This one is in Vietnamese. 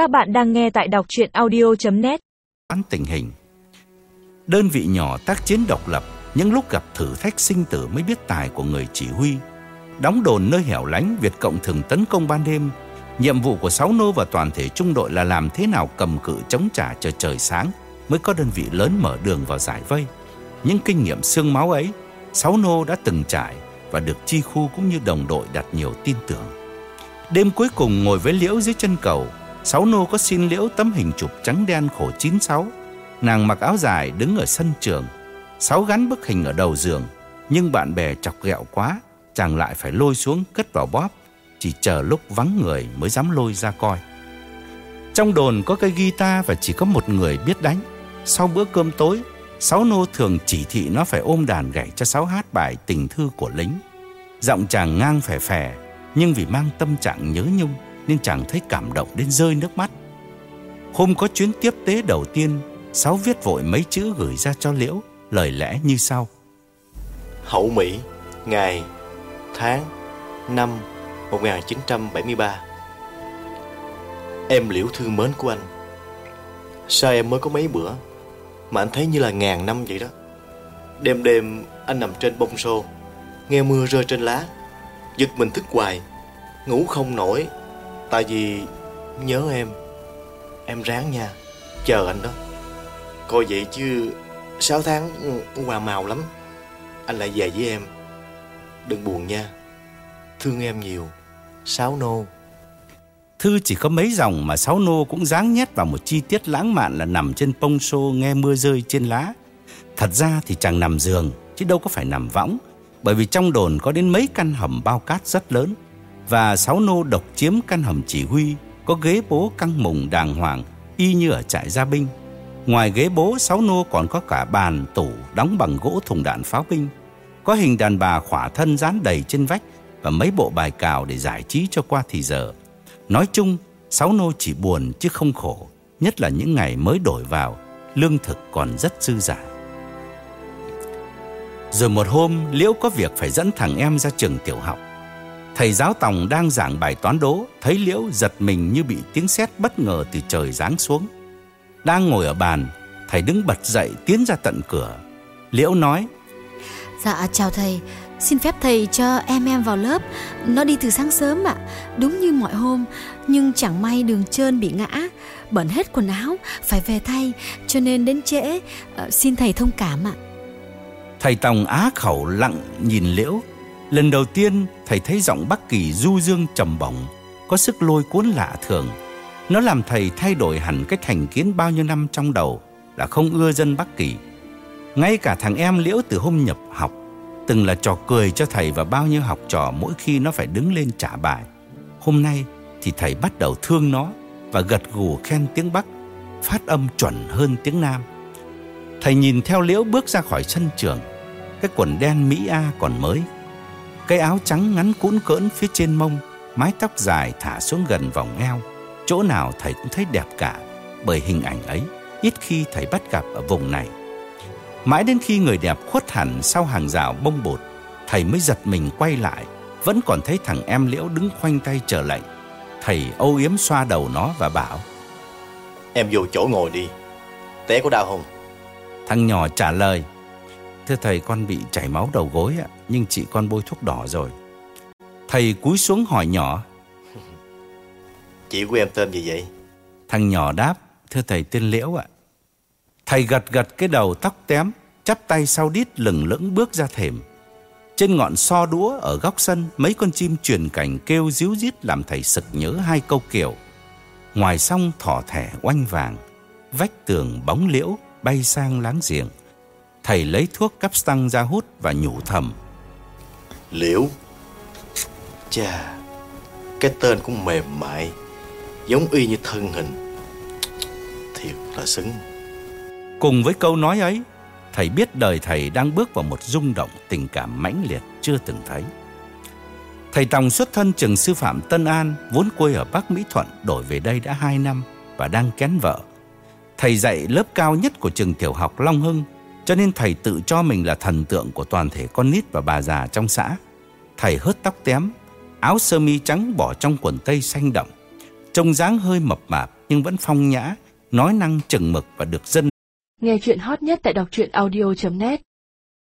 Các bạn đang nghe tại đọc chuyện audio.net Án tình hình. Đơn vị nhỏ tác chiến độc lập Những lúc gặp thử thách sinh tử mới biết tài của người chỉ huy. Đóng đồn nơi hẻo lánh, Việt Cộng thường tấn công ban đêm. Nhiệm vụ của Sáu Nô và toàn thể trung đội là làm thế nào cầm cự chống trả cho trời sáng Mới có đơn vị lớn mở đường vào giải vây. Những kinh nghiệm xương máu ấy, Sáu Nô đã từng trải Và được chi khu cũng như đồng đội đặt nhiều tin tưởng. Đêm cuối cùng ngồi với Liễu dưới chân cầu Sáu nô có xin Liễu tấm hình chụp trắng đen khổ 96 Nàng mặc áo dài đứng ở sân trường. Sáu gắn bức hình ở đầu giường. Nhưng bạn bè chọc ghẹo quá, Chàng lại phải lôi xuống cất vào bóp. Chỉ chờ lúc vắng người mới dám lôi ra coi. Trong đồn có cây guitar và chỉ có một người biết đánh. Sau bữa cơm tối, Sáu nô thường chỉ thị nó phải ôm đàn gảy cho sáu hát bài tình thư của lính. Giọng chàng ngang phè phè, Nhưng vì mang tâm trạng nhớ nhung. Nên chàng thấy cảm động đến rơi nước mắt. Hôm có chuyến tiếp tế đầu tiên Sáu viết vội mấy chữ gửi ra cho Liễu Lời lẽ như sau. Hậu Mỹ, ngày, tháng, năm 1973 Em liễu thương mến của anh. Sao em mới có mấy bữa Mà anh thấy như là ngàn năm vậy đó? Đêm đêm anh nằm trên bông xô Nghe mưa rơi trên lá Giật mình thức hoài Ngủ không nổi. Tại vì nhớ em Em ráng nha Chờ anh đó Coi vậy chứ Sáu tháng hòa màu lắm Anh lại về với em Đừng buồn nha Thương em nhiều Sáu nô Thư chỉ có mấy dòng mà Sáu Nô cũng dáng nhét vào một chi tiết lãng mạn là nằm trên pông xô nghe mưa rơi trên lá. Thật ra thì chẳng nằm giường, chứ đâu có phải nằm võng, bởi vì trong đồn có đến mấy căn hầm bao cát rất lớn. Và Sáu Nô độc chiếm căn hầm chỉ huy, có ghế bố căng mùng đàng hoàng, y như ở trại gia binh. Ngoài ghế bố, Sáu Nô còn có cả bàn, tủ đóng bằng gỗ thùng đạn pháo binh. Có hình đàn bà khỏa thân dán đầy trên vách và mấy bộ bài cào để giải trí cho qua thì giờ. Nói chung, Sáu Nô chỉ buồn chứ không khổ, nhất là những ngày mới đổi vào, lương thực còn rất dư giả. Rồi một hôm, Liễu có việc phải dẫn thằng em ra trường tiểu học. Thầy giáo Tòng đang giảng bài toán đố, thấy Liễu giật mình như bị tiếng sét bất ngờ từ trời giáng xuống. Đang ngồi ở bàn, thầy đứng bật dậy tiến ra tận cửa. Liễu nói, Dạ chào thầy Xin phép thầy cho em em vào lớp Nó đi từ sáng sớm ạ Đúng như mọi hôm Nhưng chẳng may đường trơn bị ngã Bẩn hết quần áo Phải về thay Cho nên đến trễ Ờ, Xin thầy thông cảm ạ Thầy Tòng á khẩu lặng nhìn Liễu. Lần đầu tiên thầy thấy giọng Bắc Kỳ du dương trầm bổng, có sức lôi cuốn lạ thường. Nó làm thầy thay đổi hẳn cái thành kiến bao nhiêu năm trong đầu là không ưa dân Bắc Kỳ. Ngay cả thằng em Liễu từ hôm nhập học từng là trò cười cho thầy và bao nhiêu học trò mỗi khi nó phải đứng lên trả bài. Hôm nay thì thầy bắt đầu thương nó và gật gù khen tiếng Bắc, phát âm chuẩn hơn tiếng Nam. Thầy nhìn theo Liễu bước ra khỏi sân trường, cái quần đen Mỹ A còn mới, cái áo trắng ngắn cũn cỡn phía trên mông, mái tóc dài thả xuống gần vòng eo, chỗ nào thầy cũng thấy đẹp cả, bởi hình ảnh ấy ít khi thầy bắt gặp ở vùng này. Mãi đến khi người đẹp khuất hẳn sau hàng rào bông bột, thầy mới giật mình quay lại, vẫn còn thấy thằng em Liễu đứng khoanh tay chờ lệnh. Thầy âu yếm xoa đầu nó và bảo, Em vô chỗ ngồi đi Té có đau không thằng nhỏ trả lời, Thưa thầy con bị chảy máu đầu gối ạ, nhưng chị con bôi thuốc đỏ rồi. Thầy cúi xuống hỏi nhỏ, Chị của em tên gì vậy Thằng nhỏ đáp, thưa thầy tên Liễu ạ. Thầy gật gật cái đầu tóc tém, chắp tay sau đít lừng lững bước ra thềm. Trên ngọn so đũa ở góc sân, mấy con chim truyền cảnh kêu díu dít làm thầy sực nhớ hai câu kiểu. Ngoài sông thỏ thẻ oanh vàng, vách tường bóng liễu bay sang láng giềng. Thầy lấy thuốc cắp stăng ra hút và nhủ thầm. Liễu Chà Cái tên cũng mềm mại Giống y như thân hình Thiệt là xứng Cùng với câu nói ấy, thầy biết đời thầy đang bước vào một rung động tình cảm mãnh liệt chưa từng thấy. Thầy Tòng xuất thân trường sư phạm Tân An, vốn quê ở Bắc Mỹ Thuận, đổi về đây đã 2 năm và đang kén vợ. Thầy dạy lớp cao nhất của trường tiểu học Long Hưng, cho nên thầy tự cho mình là thần tượng của toàn thể con nít và bà già trong xã. Thầy hớt tóc tém, áo sơ mi trắng bỏ trong quần tây xanh đậm, trông dáng hơi mập mạp nhưng vẫn phong nhã, nói năng chừng mực và được dân Nghe chuyện hot nhất tại đọc truyện audio.net